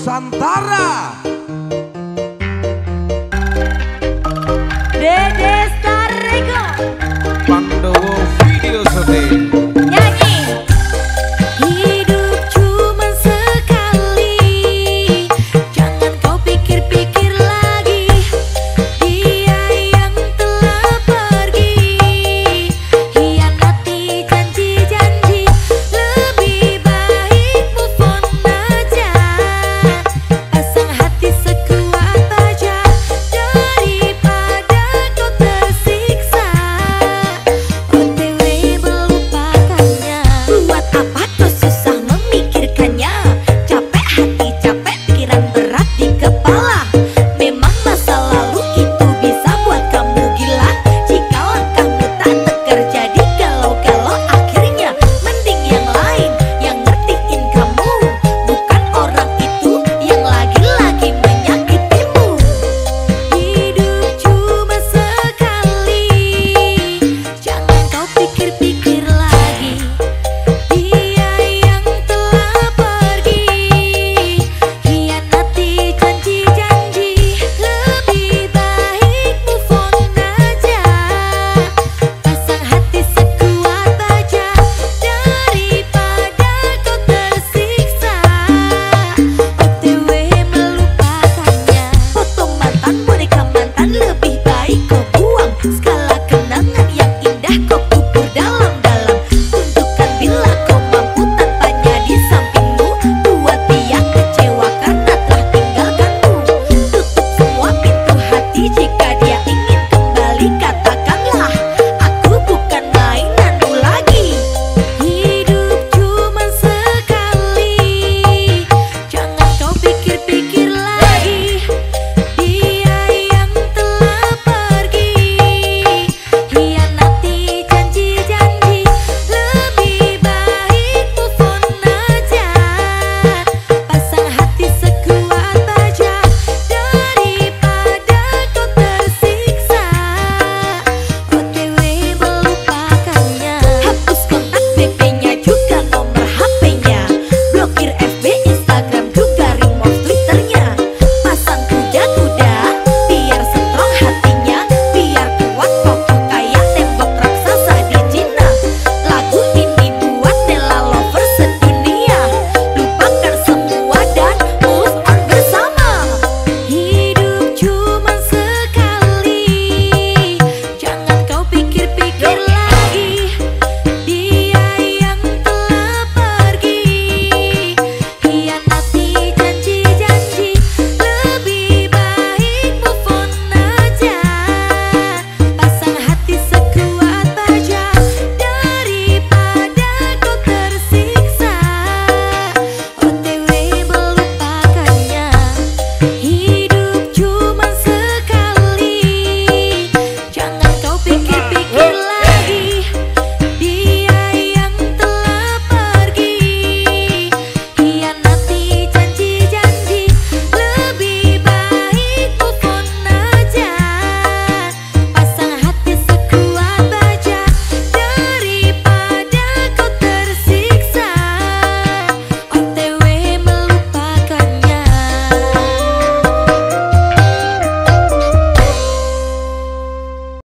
Nusantara.